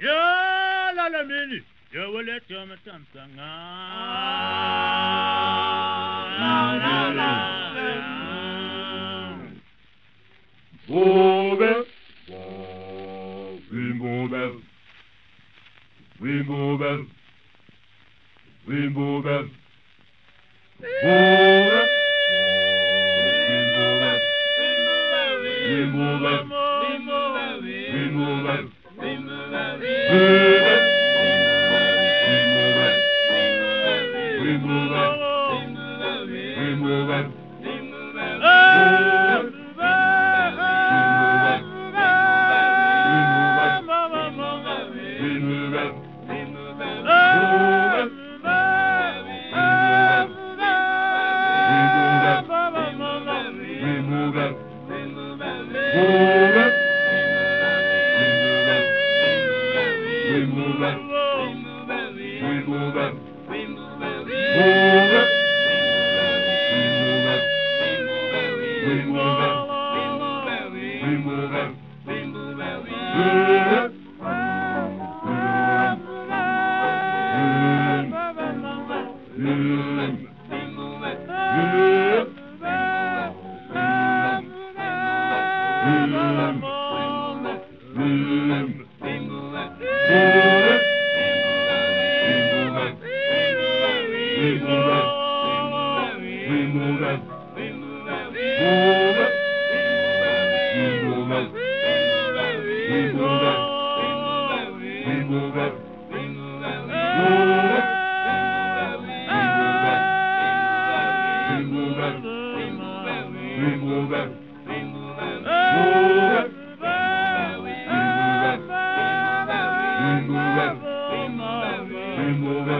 Ya la la mini. Ya wale chama tamsanga. Ah, la la la. Robert, Rainbow Bell, Rainbow Bell, Rainbow Bell, Robert, Rainbow Bell, Rainbow Bell, We move it. We move it. Yeah.